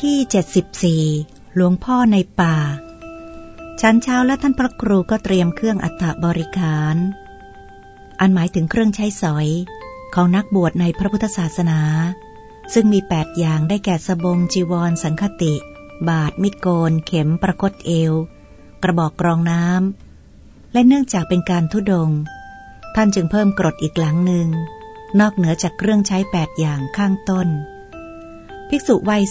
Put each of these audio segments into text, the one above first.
ที่ 74 หลวงพ่อในป่า ชั้นเช้าและท่านพระครูก็เตรียมเครื่องอัฐบริขาร อันหมายถึงเครื่องใช้สอย ของนักบวชในพระพุทธศาสนา ซึ่งมีแปดอย่างได้แก่สบงจีวร สังคติ บาทมิโกน เข็มประคตเอว กระบอกกรองน้ำ และเนื่องจากเป็นการทุดง ท่านจึงเพิ่มกรดอีกหลังหนึ่งนอกเหนือจากเครื่องใช้แปดอย่างข้างต้น ภิกษุวัย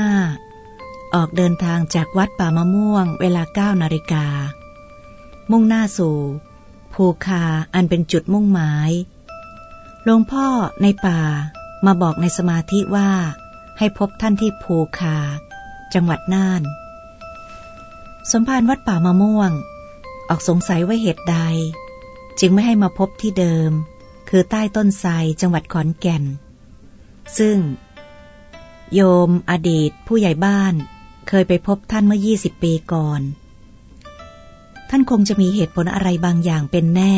45 ออกเดินทางจากวัดป่ามะม่วง เวลา 9 นาฬิกา มุ่งหน้าสู่ ภูคาอันเป็นจุดมุ่งหมายหลวงพ่อในป่ามาบอกในสมาธิว่า ให้พบท่านที่ภูคา จังหวัดน่าน สมภารวัดป่ามะม่วง ออกสงสัยว่าเหตุใด จึงไม่ให้มาพบที่เดิม คือใต้ต้นไทรจังหวัดขอนแก่น ซึ่ง โยมอดีตผู้ใหญ่บ้าน เคยไปพบท่านเมื่อ 20 ปีก่อน ท่านคงจะมีเหตุผลอะไรบางอย่างเป็นแน่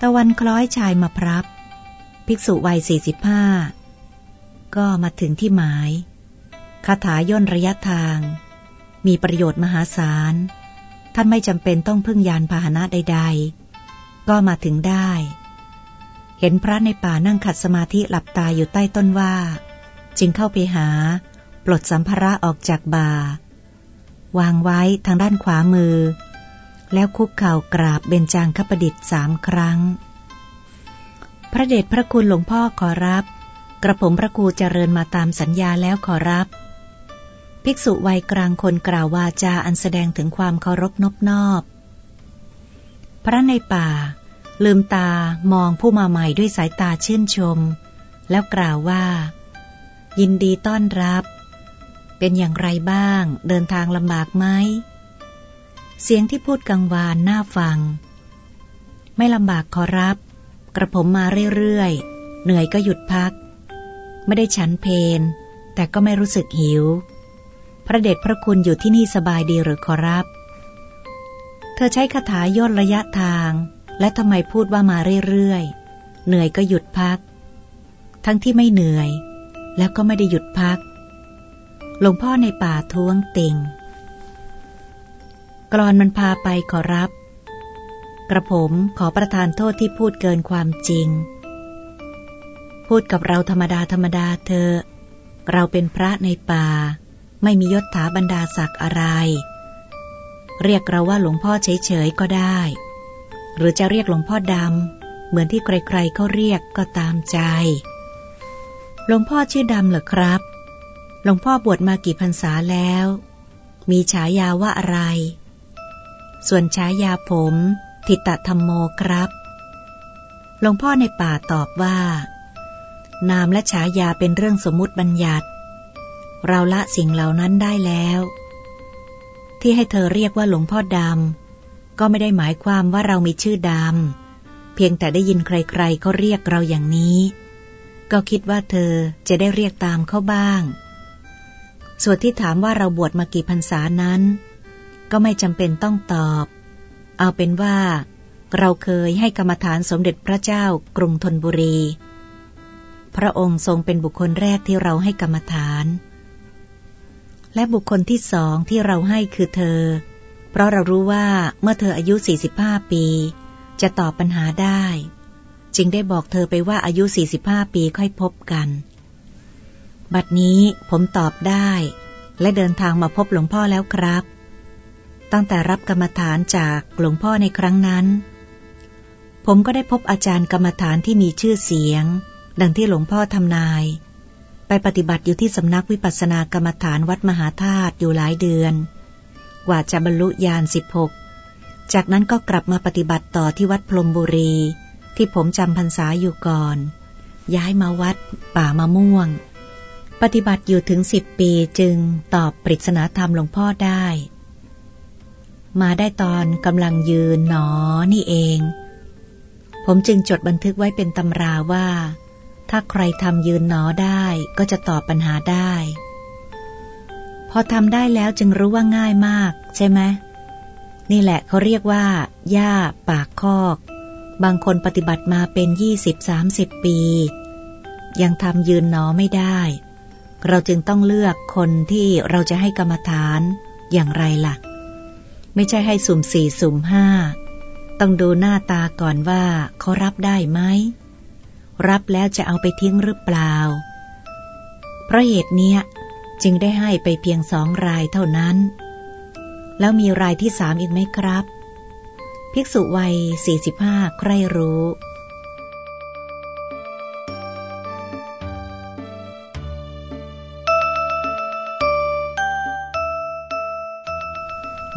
ตะวันคล้อยชายมาพรับ ภิกษุวัย 45 ก็มาถึงที่หมาย คาถาย่นระยะทาง มีประโยชน์มหาศาล ท่านไม่จำเป็นต้องพึ่งยานพาหนะใด ๆ ก็มาถึงได้ เห็นพระในป่านั่งขัดสมาธิหลับตาอยู่ใต้ต้นว่า จึงเข้าไปหา ปลดสัมภาระออกจากบาวางไว้ทางด้านขวามือ แล้วคุกเข่ากราบเบญจางคประดิษฐ์สามครั้ง พระเดชพระคุณหลวงพ่อขอรับ กระผมพระครูเจริญมาตามสัญญาแล้วขอรับ ภิกษุวัยกลางคนกล่าววาจาอันแสดงถึงความเคารพนบนอบ พระในป่า ลืมตามองผู้มาใหม่ด้วยสายตาชื่นชม แล้วกล่าวว่า ยินดีต้อนรับ เป็นอย่างไรบ้าง เดินทางลำบากไหม เสียงที่พูดกังวานน่าฟัง ไม่ลำบากขอรับ กระผมมาเรื่อยๆ เหนื่อยก็หยุดพัก ไม่ได้ฉันเพนแต่ก็ไม่รู้สึกหิว พระเดชพระคุณอยู่ที่นี่สบายดีหรือขอรับ เธอใช้คาถาย่นระยะทาง และทำไมพูดว่ามาเรื่อยๆ เหนื่อยก็หยุดพัก ทั้งที่ไม่เหนื่อย แล้วก็ไม่ได้หยุดพัก หลวงพ่อในป่าท้วงติง กรอนมันพาไปขอรับ กระผมขอประทานโทษที่พูดเกินความจริง พูดกับเราธรรมดาธรรมดาเธอ เราเป็นพระในป่า ไม่มียศถาบรรดาศักดิ์อะไร เรียกเราว่าหลวงพ่อเฉยๆก็ได้ หรือจะเรียกหลวงพ่อดำเหมือนที่ใครๆเขาเรียกก็ตามใจ หลวงพ่อชื่อดำเหรอครับ หลวงพ่อบวชมากี่พรรษาแล้ว มีฉายาว่าอะไร ส่วนฉายาผม ทิตธรรมโมครับ หลวงพ่อในป่าตอบว่า นามและฉายาเป็นเรื่องสมมุติบัญญัติ เราละสิ่งเหล่านั้นได้แล้ว ที่ให้เธอเรียกว่าหลวงพ่อดำ ก็ไม่ได้หมายความว่าเรามีชื่อดำ เพียงแต่ได้ยินใครๆเขาเรียกเราอย่างนี้ ก็คิดว่าเธอจะได้เรียกตามเขาบ้าง ส่วนที่ถามว่าเราบวชมากี่พรรษานั้น ก็ไม่จำเป็นต้องตอบ เอาเป็นว่า เราเคยให้กรรมฐานสมเด็จพระเจ้ากรุงธนบุรี พระองค์ทรงเป็นบุคคลแรกที่เราให้กรรมฐาน และบุคคลที่สองที่เราให้คือเธอ เพราะเรารู้ว่าเมื่อเธออายุ 45 ปี จะตอบปัญหาได้ จึงได้บอกเธอไปว่าอายุ 45 ปีค่อยพบกัน บัดนี้ผมตอบได้ และเดินทางมาพบหลวงพ่อแล้วครับ ตั้งแต่รับกรรมฐานจากหลวงพ่อในครั้งนั้น ผมก็ได้พบอาจารย์กรรมฐานที่มีชื่อเสียง ดังที่หลวงพ่อทำนาย ไปปฏิบัติอยู่ที่สำนักวิปัสสนากรรมฐานวัดมหาธาตุอยู่หลายเดือน กว่าจะบรรลุญาณ16 จากนั้นก็กลับมาปฏิบัติต่อที่วัดพรมบุรี ที่ผมจำพรรษาอยู่ก่อน ย้ายมาวัดป่ามะม่วง ปฏิบัติอยู่ถึงสิบปีจึงตอบปริศนาธรรมหลวงพ่อได้ มาได้ตอนกำลังยืนหนอนี่เอง ผมจึงจดบันทึกไว้เป็นตำราว่า ถ้าใครทำยืนหนอได้ก็จะตอบปัญหาได้ พอทำได้แล้วจึงรู้ว่าง่ายมากใช่ไหมนี่แหละเขาเรียกว่าหญ้าปากคอก บางคนปฏิบัติมาเป็นยี่สิบสามสิบปี ยังทำยืนหนอไม่ได้ เราจึงต้องเลือกคนที่เราจะให้กรรมฐานอย่างไรละ่ะ ไม่ใช่ให้สุ่มสี่สุ่มห้าต้องดูหน้าตาก่อนว่าเขารับได้ไหม รับแล้วจะเอาไปทิ้งหรือเปล่า เพราะเหตุนี้จึงได้ให้ไปเพียงสองรายเท่านั้น แล้วมีรายที่สามอีกไหมครับ ภิกษุวัยสี่สิบห้าใครรู้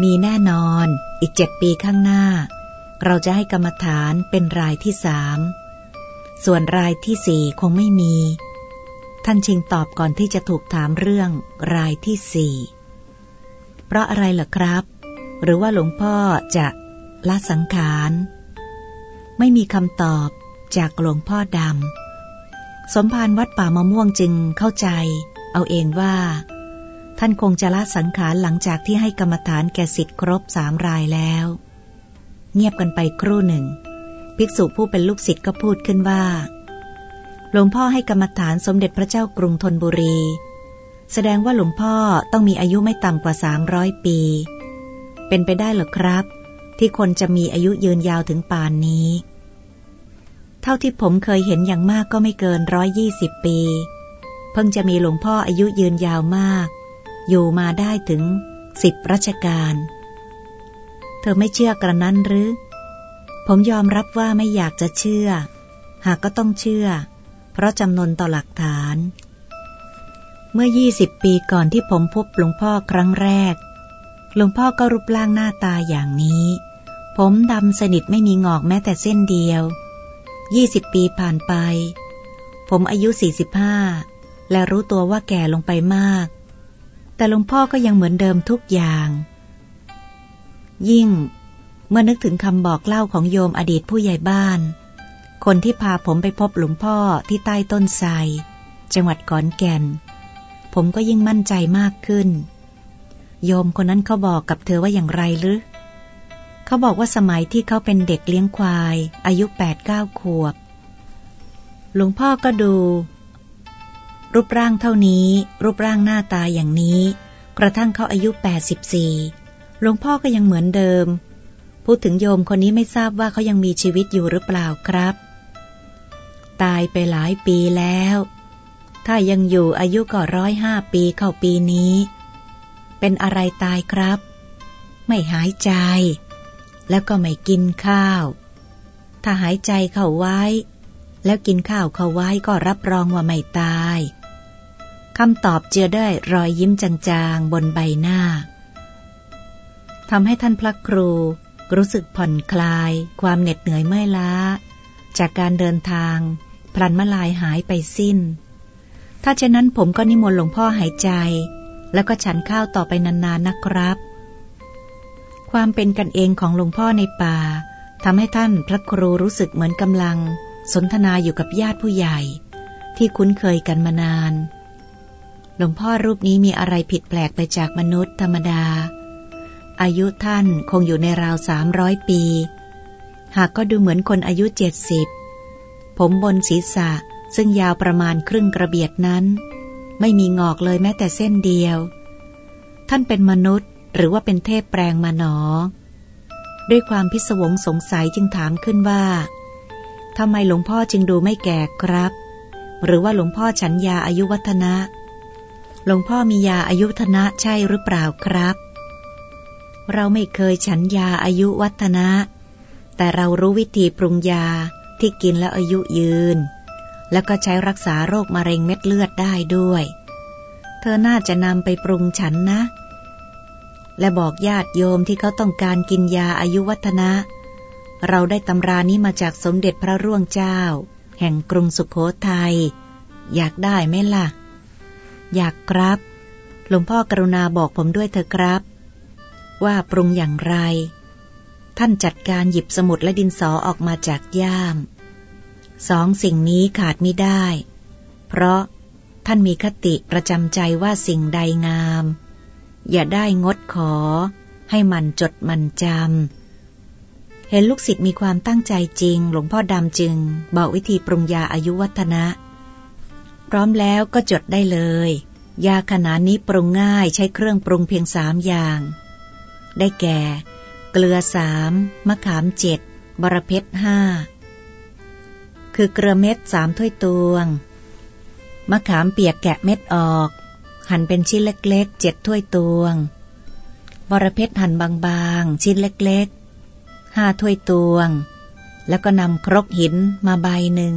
มีแน่นอนอีกเจ็ดปีข้างหน้า เราจะให้กรรมฐานเป็นรายที่สามส่วนรายที่สี่คงไม่มี ท่านชิงตอบก่อนที่จะถูกถามเรื่องรายที่สี่เพราะอะไรล่ะครับ หรือว่าหลวงพ่อจะ ละสังขาร ไม่มีคำตอบจากหลวงพ่อดำ สมภารวัดป่ามะม่วงจึงเข้าใจ เอาเองว่า ท่านคงจะละสังขารหลังจากที่ให้กรรมฐานแก่สิทธิ์ครบสามรายแล้ว เงียบกันไปครู่หนึ่ง ภิกษุผู้เป็นลูกศิษย์ก็พูดขึ้นว่า หลวงพ่อให้กรรมฐานสมเด็จพระเจ้ากรุงธนบุรี แสดงว่าหลวงพ่อต้องมีอายุไม่ต่ำกว่าสามร้อยปี เป็นไปได้หรอครับ ที่คนจะมีอายุยืนยาวถึงป่านนี้ เท่าที่ผมเคยเห็นอย่างมากก็ไม่เกินร้อยยี่สิบปี เพิ่งจะมีหลวงพ่ออายุยืนยาวมาก อยู่มาได้ถึงสิบรัชกาลเธอไม่เชื่อกระนั้นหรือ ผมยอมรับว่าไม่อยากจะเชื่อ หากก็ต้องเชื่อ เพราะจำนวนต่อหลักฐาน เมื่อ 20 ปีก่อนที่ผมพบหลวงพ่อครั้งแรก หลวงพ่อก็รูปร่างหน้าตาอย่างนี้ ผมดำสนิทไม่มีงอกแม้แต่เส้นเดียว20ปีผ่านไป ผมอายุ45และรู้ตัวว่าแก่ลงไปมาก แต่หลวงพ่อก็ยังเหมือนเดิมทุกอย่าง ยิ่ง เมื่อนึกถึงคำบอกเล่าของโยมอดีตผู้ใหญ่บ้าน คนที่พาผมไปพบหลวงพ่อที่ใต้ต้นไทรจังหวัดขอนแก่น ผมก็ยิ่งมั่นใจมากขึ้น โยมคนนั้นเขาบอกกับเธอว่าอย่างไรหรือเขาบอกว่าสมัยที่เขาเป็นเด็กเลี้ยงควาย อายุแปดเก้าขวบ หลวงพ่อก็ดู รูปร่างเท่านี้ รูปร่างหน้าตาอย่างนี้ กระทั่งเขาอายุแปดสิบสี่หลวงพ่อก็ยังเหมือนเดิม พูดถึงโยมคนนี้ไม่ทราบว่าเขายังมีชีวิตอยู่หรือเปล่าครับ ตายไปหลายปีแล้ว ถ้ายังอยู่อายุก็ร้อยห้าปีเข้าปีนี้ เป็นอะไรตายครับ ไม่หายใจ แล้วก็ไม่กินข้าว ถ้าหายใจเข้าไว้ แล้วกินข้าวเข้าไว้ก็รับรองว่าไม่ตายคำตอบเจือได้รอยยิ้มจางๆ บนใบหน้าทำให้ท่านพระครูรู้สึกผ่อนคลาย ความเหน็ดเหนื่อยเมื่อยล้า จากการเดินทางพลันมาลายหายไปสิ้น ถ้าเช่นนั้นผมก็นิมนต์หลวงพ่อหายใจ แล้วก็ฉันข้าวต่อไปนานๆนะครับ ความเป็นกันเองของหลวงพ่อในป่าทำให้ท่านพระครูรู้สึกเหมือนกำลัง สนทนาอยู่กับญาติผู้ใหญ่ ที่คุ้นเคยกันมานาน หลวงพ่อรูปนี้มีอะไรผิดแปลกไปจากมนุษย์ธรรมดา อายุท่านคงอยู่ในราวสามร้อยปี หากก็ดูเหมือนคนอายุเจ็ดสิบผมบนศีรษะซึ่งยาวประมาณครึ่งกระเบียดนั้น ไม่มีงอกเลยแม้แต่เส้นเดียว ท่านเป็นมนุษย์หรือว่าเป็นเทพแปลงมาหนอ ด้วยความพิศวงสงสัยจึงถามขึ้นว่าทำไมหลวงพ่อจึงดูไม่แก่ครับ หรือว่าหลวงพ่อฉันยาอายุวัฒนะ หลวงพ่อมียาอายุวัฒนะใช่หรือเปล่าครับ เราไม่เคยฉันยาอายุวัฒนะ แต่เรารู้วิธีปรุงยาที่กินแล้วอายุยืน แล้วก็ใช้รักษาโรคมะเร็งเม็ดเลือดได้ด้วย เธอน่าจะนำไปปรุงฉันนะ และบอกญาติโยมที่เขาต้องการกินยาอายุวัฒนะ เราได้ตำรานี้มาจากสมเด็จพระร่วงเจ้า แห่งกรุงสุขโขทยัย อยากได้ไหมล่ะ อยากครับ หลวงพ่อกรุณาบอกผมด้วยเถอะครับ ว่าปรุงอย่างไร ท่านจัดการหยิบสมุดและดินสอออกมาจากย่าม สองสิ่งนี้ขาดไม่ได้ เพราะท่านมีคติประจำใจว่าสิ่งใดงาม อย่าได้งดขอ ให้มันจดมันจำ เห็นลูกศิษย์มีความตั้งใจจริง หลวงพ่อดำจึง บอกวิธีปรุงยาอายุวัฒนะ พร้อมแล้วก็จดได้เลย ยาขนาดนี้ปรุงง่ายใช้เครื่องปรุงเพียงสามอย่าง ได้แก่ เกลือสามมะขามเจ็ดบรเพชรห้า คือเกลือเม็ดสามถ้วยตวง มะขามเปียกแกะเม็ดออก หั่นเป็นชิ้นเล็กๆเจ็ดถ้วยตวง บรเพชรหั่นบางๆ ชิ้นเล็กๆห้าถ้วยตวง แล้วก็นำครกหินมาใบหนึ่ง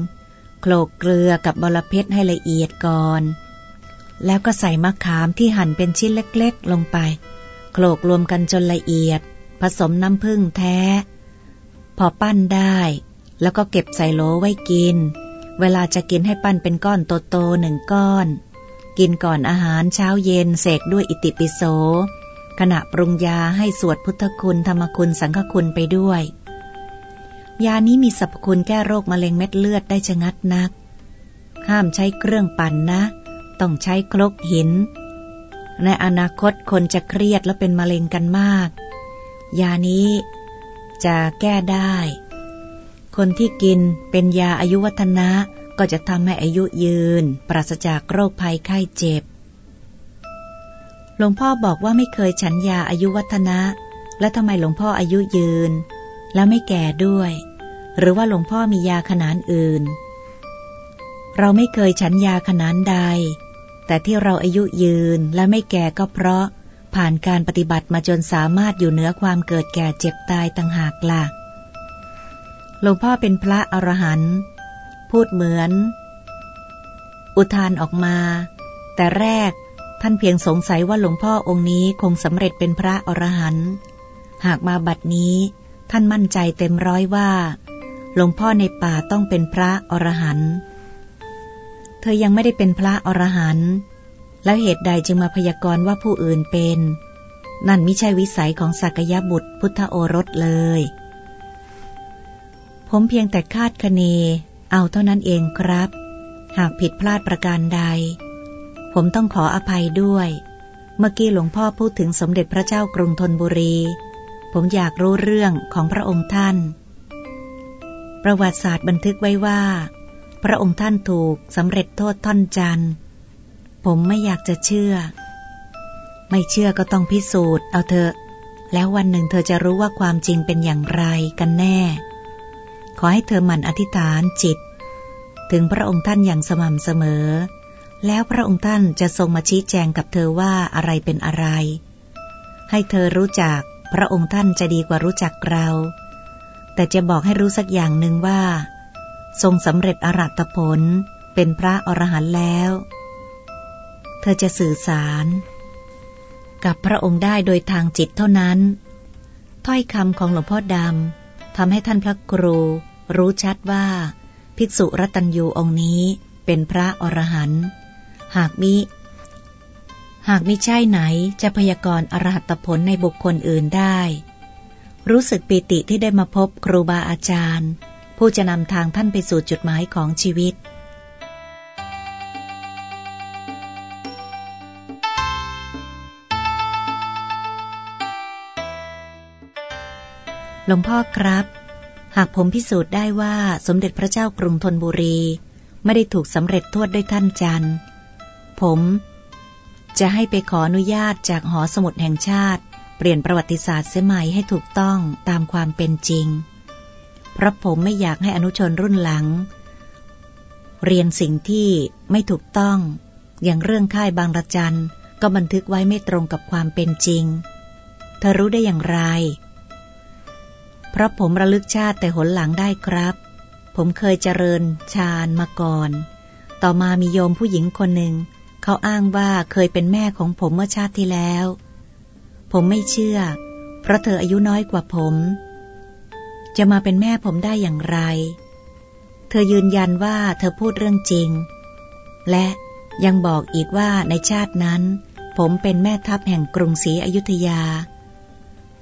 โขลกเกลือกับบรเพชรให้ละเอียดก่อน แล้วก็ใส่มะขามที่หั่นเป็นชิ้นเล็กๆ ลงไปโขลกรวมกันจนละเอียด ผสมน้ำผึ้งแท้ พอปั้นได้ แล้วก็เก็บใส่โหลไว้กิน เวลาจะกินให้ปั้นเป็นก้อนโตๆหนึ่งก้อน กินก่อนอาหารเช้าเย็นเสกด้วยอิติปิโส ขณะปรุงยาให้สวดพุทธคุณธรรมคุณสังฆคุณไปด้วย ยานี้มีสรรพคุณแก้โรคมะเร็งเม็ดเลือดได้ชะงัดนัก ห้ามใช้เครื่องปั่นนะ ต้องใช้ครกหิน ในอนาคตคนจะเครียดและเป็นมะเร็งกันมาก ยานี้จะแก้ได้ คนที่กินเป็นยาอายุวัฒนะก็จะทำให้อายุยืน ปราศจากโรคภัยไข้เจ็บ หลวงพ่อบอกว่าไม่เคยฉันยาอายุวัฒนะ แล้วทำไมหลวงพ่ออายุยืน แล้วไม่แก่ด้วย หรือว่าหลวงพ่อมียาขนานอื่น เราไม่เคยฉันยาขนานใด แต่ที่เราอายุยืนและไม่แก่ก็เพราะ ผ่านการปฏิบัติมาจนสามารถอยู่เหนือความเกิดแก่เจ็บตายต่างหากละ่ะ หลวงพ่อเป็นพระอรหันต์พูดเหมือน อุทานออกมา แต่แรกท่านเพียงสงสัยว่าหลวงพ่อองค์นี้คงสำเร็จเป็นพระอรหันต์หากมาบัดนี้ ท่านมั่นใจเต็มร้อยว่า หลวงพ่อในป่าต้องเป็นพระอรหันต์เธอยังไม่ได้เป็นพระอรหันต์แล้วเหตุใดจึงมาพยากรณ์ว่าผู้อื่นเป็น นั่นไม่ใช่วิสัยของสักยะบุตรพุทธโอรสเลย ผมเพียงแต่คาดคะเน เอาเท่านั้นเองครับ หากผิดพลาดประการใด ผมต้องขออภัยด้วย เมื่อกี้หลวงพ่อพูดถึงสมเด็จพระเจ้ากรุงธนบุรี ผมอยากรู้เรื่องของพระองค์ท่าน ประวัติศาสตร์บันทึกไว้ว่า พระองค์ท่านถูกสำเร็จโทษท่อนจันผมไม่อยากจะเชื่อ ไม่เชื่อก็ต้องพิสูจน์ เอาเถอะ แล้ววันหนึ่งเธอจะรู้ว่าความจริงเป็นอย่างไรกันแน่ ขอให้เธอหมั่นอธิษฐานจิต ถึงพระองค์ท่านอย่างสม่ำเสมอ แล้วพระองค์ท่านจะทรงมาชี้แจงกับเธอว่าอะไรเป็นอะไร ให้เธอรู้จักพระองค์ท่านจะดีกว่ารู้จักเรา แต่จะบอกให้รู้สักอย่างหนึ่งว่า ทรงสำเร็จอรัตผลเป็นพระอรหันต์แล้ว เธอจะสื่อสาร กับพระองค์ได้โดยทางจิตเท่านั้น ถ้อยคำของหลวงพ่อดำทำให้ท่านพระครู รู้ชัดว่า ภิกษุรัตัญยูองค์นี้เป็นพระอรหันต์หากมิหากมิใช่ไหนจะพยากรณ์อรหัตผลในบุคคลอื่นได้ รู้สึกปีติที่ได้มาพบครูบาอาจารย์ ผู้จะนำทางท่านไปสู่จุดหมายของชีวิตหลวงพ่อครับ หากผมพิสูจน์ได้ว่าสมเด็จพระเจ้ากรุงธนบุรี ไม่ได้ถูกสำเร็จทวดด้วยท่านจันผม จะให้ไปขออนุญาตจากหอสมุดแห่งชาติ เปลี่ยนประวัติศาสตร์เสียใหม่ให้ถูกต้องตามความเป็นจริง เพราะผมไม่อยากให้อนุชนรุ่นหลัง เรียนสิ่งที่ไม่ถูกต้อง อย่างเรื่องค่ายบางระจันก็บันทึกไว้ไม่ตรงกับความเป็นจริง เธอรู้ได้อย่างไร เพราะผมระลึกชาติแต่หนหลังได้ครับ ผมเคยเจริญฌานมาก่อน ต่อมามีโยมผู้หญิงคนหนึ่ง เขาอ้างว่าเคยเป็นแม่ของผมเมื่อชาติที่แล้ว ผมไม่เชื่อ เพราะเธออายุน้อยกว่าผม จะมาเป็นแม่ผมได้อย่างไร เธอยืนยันว่าเธอพูดเรื่องจริง และยังบอกอีกว่าในชาตินั้น ผมเป็นแม่ทัพแห่งกรุงศรีอยุธยา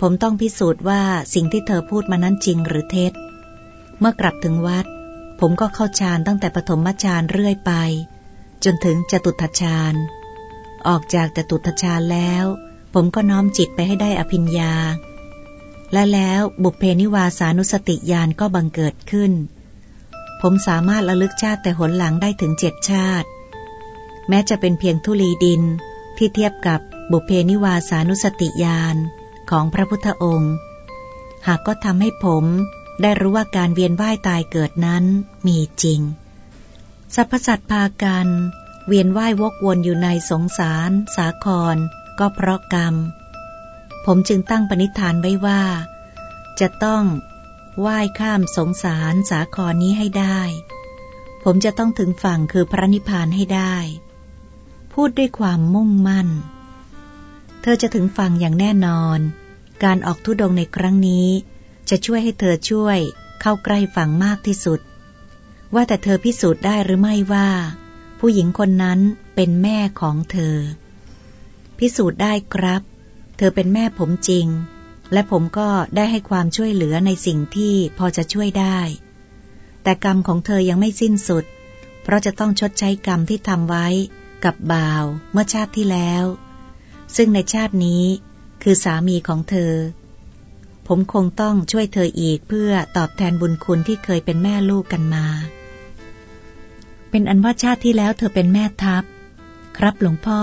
ผมต้องพิสูจน์ว่าสิ่งที่เธอพูดมานั้นจริงหรือเท็จ เมื่อกลับถึงวัด ผมก็เข้าฌานตั้งแต่ปฐมฌานเรื่อยไป จนถึงจตุตฌาน ออกจากจตุตฌานแล้ว ผมก็น้อมจิตไปให้ได้อภิญญา และแล้วบุพเพนิวาสานุสติญาณก็บังเกิดขึ้น ผมสามารถระลึกชาติแต่หนหลังได้ถึงเจ็ดชาติ แม้จะเป็นเพียงทุลีดินที่เทียบกับบุพเพนิวาสานุสติญาณ ของพระพุทธองค์ หากก็ทำให้ผมได้รู้ว่าการเวียนว่ายตายเกิดนั้นมีจริง สรรพสัตว์พากันเวียนว่ายวกวนอยู่ในสงสาร สาคร ก็เพราะกรรม ผมจึงตั้งปณิธานไว้ว่า จะต้องว่ายข้ามสงสารสาครนี้ให้ได้ ผมจะต้องถึงฝั่งคือพระนิพพานให้ได้ พูดด้วยความมุ่งมั่น เธอจะถึงฝั่งอย่างแน่นอน การออกทุดงในครั้งนี้ จะช่วยให้เธอช่วยเข้าใกล้ฝั่งมากที่สุด ว่าแต่เธอพิสูจน์ได้หรือไม่ว่า ผู้หญิงคนนั้นเป็นแม่ของเธอ พิสูจน์ได้ครับ เธอเป็นแม่ผมจริง และผมก็ได้ให้ความช่วยเหลือในสิ่งที่พอจะช่วยได้ แต่กรรมของเธอยังไม่สิ้นสุด เพราะจะต้องชดใช้กรรมที่ทำไว้กับบ่าวเมื่อชาติที่แล้ว ซึ่งในชาตินี้คือสามีของเธอ ผมคงต้องช่วยเธออีกเพื่อตอบแทนบุญคุณที่เคยเป็นแม่ลูกกันมา เป็นอันว่าชาติที่แล้วเธอเป็นแม่ทัพ ครับหลวงพ่อ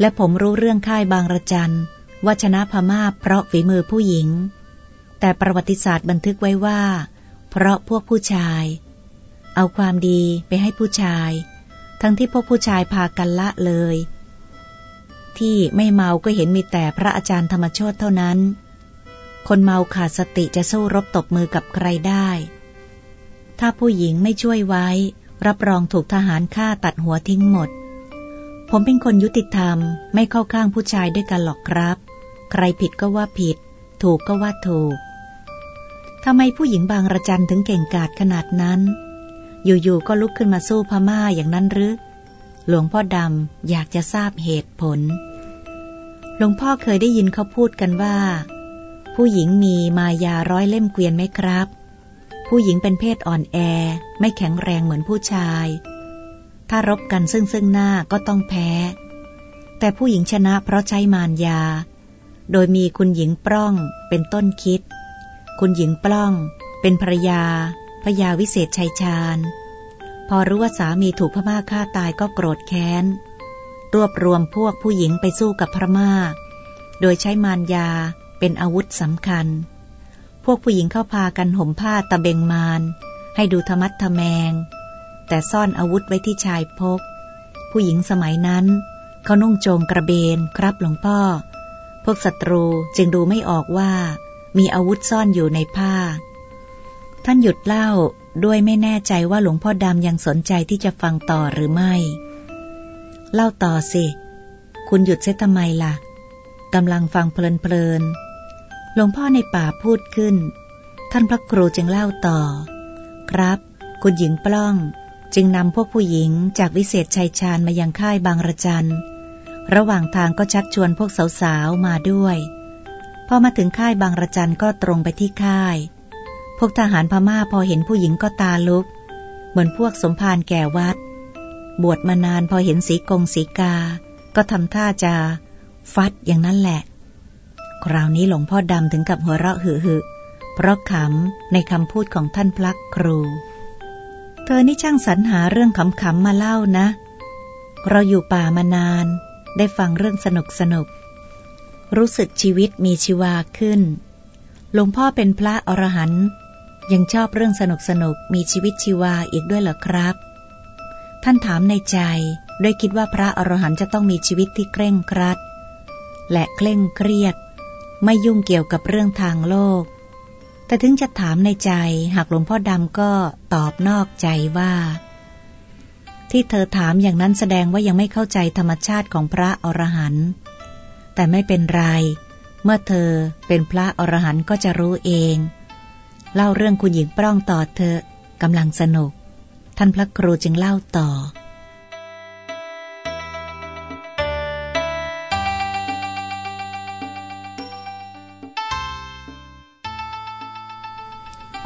และผมรู้เรื่องค่ายบางระจันว่าชนะพม่าเพราะฝีมือผู้หญิง แต่ประวัติศาสตร์บันทึกไว้ว่า เพราะพวกผู้ชาย เอาความดีไปให้ผู้ชาย ทั้งที่พวกผู้ชายพากันละเลย ที่ไม่เมาก็เห็นมีแต่พระอาจารย์ธรรมโชตเท่านั้น คนเมาขาดสติจะสู้รบตบมือกับใครได้ ถ้าผู้หญิงไม่ช่วยไว้ รับรองถูกทหารฆ่าตัดหัวทิ้งหมด ผมเป็นคนยุติธรรมไม่เข้าข้างผู้ชายด้วยกันหรอกครับ ใครผิดก็ว่าผิด ถูกก็ว่าถูกทำไมผู้หญิงบางระจันถึงเก่งกาจขนาดนั้น อยู่ๆก็ลุกขึ้นมาสู้พม่าอย่างนั้นหรือหลวงพ่อดำอยากจะทราบเหตุผล หลวงพ่อเคยได้ยินเขาพูดกันว่า ผู้หญิงมีมายาร้อยเล่มเกวียนไหมครับ ผู้หญิงเป็นเพศอ่อนแอ ไม่แข็งแรงเหมือนผู้ชาย ถ้ารบกันซึ่งซึ่งหน้าก็ต้องแพ้ แต่ผู้หญิงชนะเพราะใช้มารยา โดยมีคุณหญิงปล้องเป็นต้นคิด คุณหญิงปล้อง เป็นภรยาพยาวิเศษชัยชาญ พอรู้ว่าสามีถูกพม่าฆ่าตายก็โกรธแค้น รวบรวมพวกผู้หญิงไปสู้กับพม่า โดยใช้มารยาเป็นอาวุธสำคัญ พวกผู้หญิงเข้าพากันห่มผ้าตะเบงมารให้ดูธรรมัดทะแมง แต่ซ่อนอาวุธไว้ที่ชายพก ผู้หญิงสมัยนั้น เขานุ่งโจงกระเบนครับหลวงพ่อ พวกศัตรูจึงดูไม่ออกว่ามีอาวุธซ่อนอยู่ในผ้า ท่านหยุดเล่าด้วยไม่แน่ใจว่าหลวงพ่อดำยังสนใจที่จะฟังต่อหรือไม่ เล่าต่อสิ คุณหยุดเสียทำไมละ่ะกำลังฟังเพลินๆ หลวงพ่อในป่าพูดขึ้น ท่านพระครูจึงเล่าต่อ ครับ คุณหญิงปล้อง จึงนำพวกผู้หญิงจากวิเศษชัยชาญมายังค่ายบางระจัน ระหว่างทางก็ชักชวนพวกสาวๆ มาด้วย พอมาถึงค่ายบางระจันก็ตรงไปที่ค่าย พวกทหารพม่าพอเห็นผู้หญิงก็ตาลุก เหมือนพวกสมภารแก่วัด บวชมานานพอเห็นสีกงสีกา ก็ทำท่าจะฟัดอย่างนั้นแหละ คราวนี้หลวงพ่อดำถึงกับหัวเราะหึหึเพราะขำในคำพูดของท่านพลักครู เธอนี่ช่างสรรหาเรื่องขำๆมาเล่านะ เราอยู่ป่ามานาน ได้ฟังเรื่องสนุกสนุก รู้สึกชีวิตมีชีวาขึ้น หลวงพ่อเป็นพระอรหันต์ยังชอบเรื่องสนุกสนุกมีชีวิตชีวาอีกด้วยเหรอครับ ท่านถามในใจด้วยคิดว่าพระอรหันต์จะต้องมีชีวิตที่เคร่งครัด และเคร่งเครียด ไม่ยุ่งเกี่ยวกับเรื่องทางโลก แต่ถึงจะถามในใจหากหลวงพ่อดำก็ตอบนอกใจว่า ที่เธอถามอย่างนั้นแสดงว่ายังไม่เข้าใจธรรมชาติของพระอรหันต์แต่ไม่เป็นไร เมื่อเธอเป็นพระอรหันต์ก็จะรู้เอง เล่าเรื่องคุณหญิงปล้องต่อเธอกำลังสนุก ท่านพระครูจึงเล่าต่อ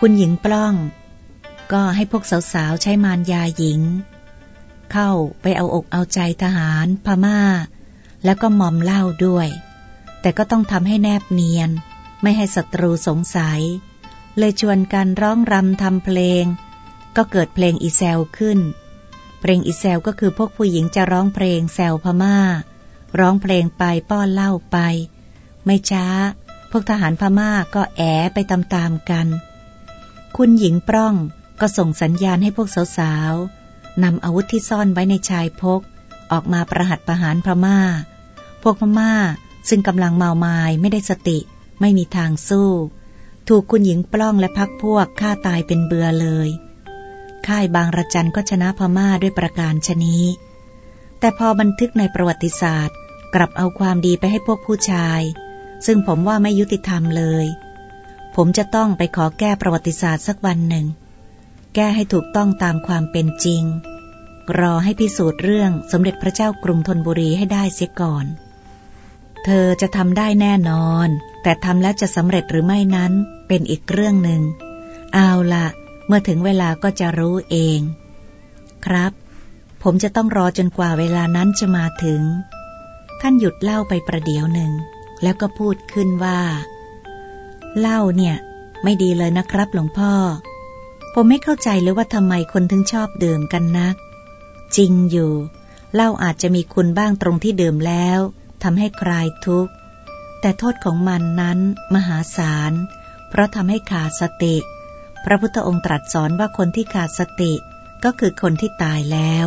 คุณหญิงปล้อง ก็ให้พวกสาวๆ ใช้มารยาหญิง เข้าไปเอาอกเอาใจทหารพมา่า แล้วก็มอมเหล่าด้วย แต่ก็ต้องทำให้แนบเนียน ไม่ให้ศัตรูสงสัย เลยชวนกันร้องรำทำเพลง ก็เกิดเพลงอีแซวขึ้น เพลงอีแซวก็คือพวกผู้หญิงจะร้องเพลงแซวพมา่า ร้องเพลงไปป้อนเหล้าไป ไม่ช้า พวกทหารพม่าก็แอไปตามๆกัน คุณหญิงปล้องก็ส่งสัญญาณให้พวกสาวๆนำอาวุธที่ซ่อนไว้ในชายพก ออกมาประหัตประหารพม่า พวกพม่าซึ่งกำลังเมาไมา้ไม่ได้สติ ไม่มีทางสู้ ถูกคุณหญิงปล้องและพักพวกฆ่าตายเป็นเบือเลย ค่ายบางระจันก็ชนะพม่าด้วยประการชนี้ แต่พอบันทึกในประวัติศาสตร์ กลับเอาความดีไปให้พวกผู้ชาย ซึ่งผมว่าไม่ยุติธรรมเลย ผมจะต้องไปขอแก้ประวัติศาสตร์สักวันหนึ่ง แก้ให้ถูกต้องตามความเป็นจริง รอให้พิสูจน์เรื่องสมเด็จพระเจ้ากรุงธนบุรีให้ได้เสียก่อน เธอจะทำได้แน่นอน แต่ทำแล้วจะสำเร็จหรือไม่นั้นเป็นอีกเรื่องหนึ่ง เอาละ มื่อถึงเวลาก็จะรู้เอง ครับ ผมจะต้องรอจนกว่าเวลานั้นจะมาถึง ท่านหยุดเล่าไปประเดี๋ยวหนึ่ง แล้วก็พูดขึ้นว่า เล่าเนี่ย ไม่ดีเลยนะครับหลวงพ่อ ผมไม่เข้าใจเลยว่าทำไมคนถึงชอบดื่มกันนัก จริงอยู่เหล้าอาจจะมีคุณบ้างตรงที่ดื่มแล้วทำให้คลายทุกข์ แต่โทษของมันนั้นมหาศาล เพราะทำให้ขาดสติ พระพุทธองค์ตรัสสอนว่าคนที่ขาดสติก็คือคนที่ตายแล้ว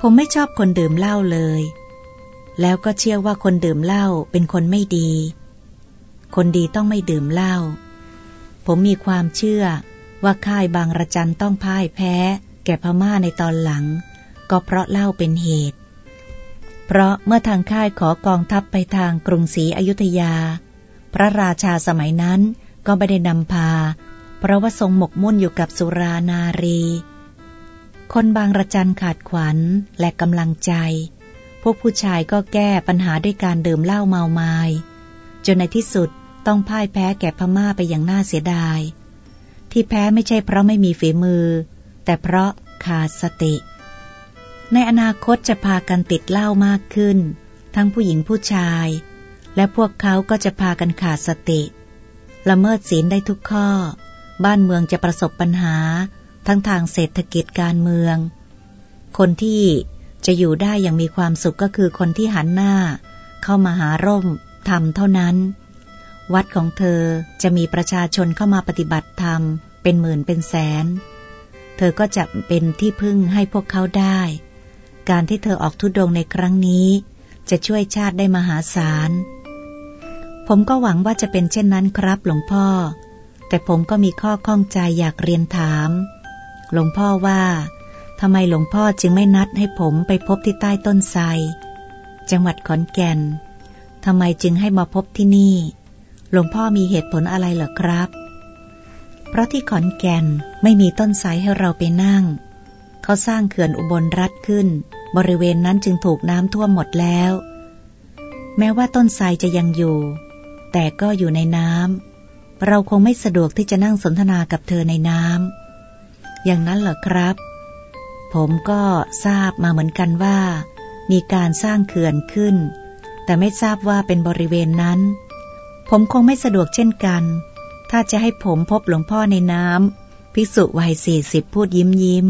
ผมไม่ชอบคนดื่มเหล้าเลย แล้วก็เชื่อว่าคนดื่มเหล้าเป็นคนไม่ดี คนดีต้องไม่ดื่มเหล้า ผมมีความเชื่อว่าค่ายบางระจันต้องพ่ายแพ้ แก่พม่าในตอนหลัง ก็เพราะเหล้าเป็นเหตุ เพราะเมื่อทางค่ายขอกองทัพไปทางกรุงศรีอยุธยา พระราชาสมัยนั้นก็ไม่ได้นำพา เพราะว่าทรงหมกมุ่นอยู่กับสุรานารี คนบางระจันขาดขวัญและกำลังใจ พวกผู้ชายก็แก้ปัญหาด้วยการดื่มเหล้าเมาไมา้จนในที่สุดต้องพ่ายแพ้แก่พม่าไปอย่างน่าเสียดาย ที่แพ้ไม่ใช่เพราะไม่มีฝีมือ แต่เพราะขาดสติ ในอนาคตจะพากันติดเหล้ามากขึ้น ทั้งผู้หญิงผู้ชาย และพวกเขาก็จะพากันขาดสติ ละเมิดศีลได้ทุกข้อ บ้านเมืองจะประสบปัญหาทั้งทางเศรษฐกิจการเมือง คนที่จะอยู่ได้อย่างมีความสุขก็คือคนที่หันหน้า เข้ามาหาร่มธรรมเท่านั้น วัดของเธอจะมีประชาชนเข้ามาปฏิบัติธรรม เป็นหมื่นเป็นแสน เธอก็จะเป็นที่พึ่งให้พวกเขาได้ การที่เธอออกทุดงในครั้งนี้ จะช่วยชาติได้มหาศาล ผมก็หวังว่าจะเป็นเช่นนั้นครับหลวงพ่อ แต่ผมก็มีข้อข้องใจอยากเรียนถาม หลวงพ่อว่าทำไมหลวงพ่อจึงไม่นัดให้ผมไปพบที่ใต้ต้นไทรจังหวัดขอนแก่นทำไมจึงให้มาพบที่นี่ หลวงพ่อมีเหตุผลอะไรเหรอครับ เพราะที่ขอนแก่นไม่มีต้นไทรให้เราไปนั่ง เขาสร้างเขื่อนอุบลรัฐขึ้น บริเวณนั้นจึงถูกน้ำท่วมหมดแล้ว แม้ว่าต้นไทรจะยังอยู่ แต่ก็อยู่ในน้ำ เราคงไม่สะดวกที่จะนั่งสนทนากับเธอในน้ำอย่างนั้นเหรอครับ ผมก็ทราบมาเหมือนกันว่า มีการสร้างเขื่อนขึ้น แต่ไม่ทราบว่าเป็นบริเวณนั้น ผมคงไม่สะดวกเช่นกัน ถ้าจะให้ผมพบหลวงพ่อในน้ำภิกษุวัยสี่สิบพูดยิ้มยิ้ม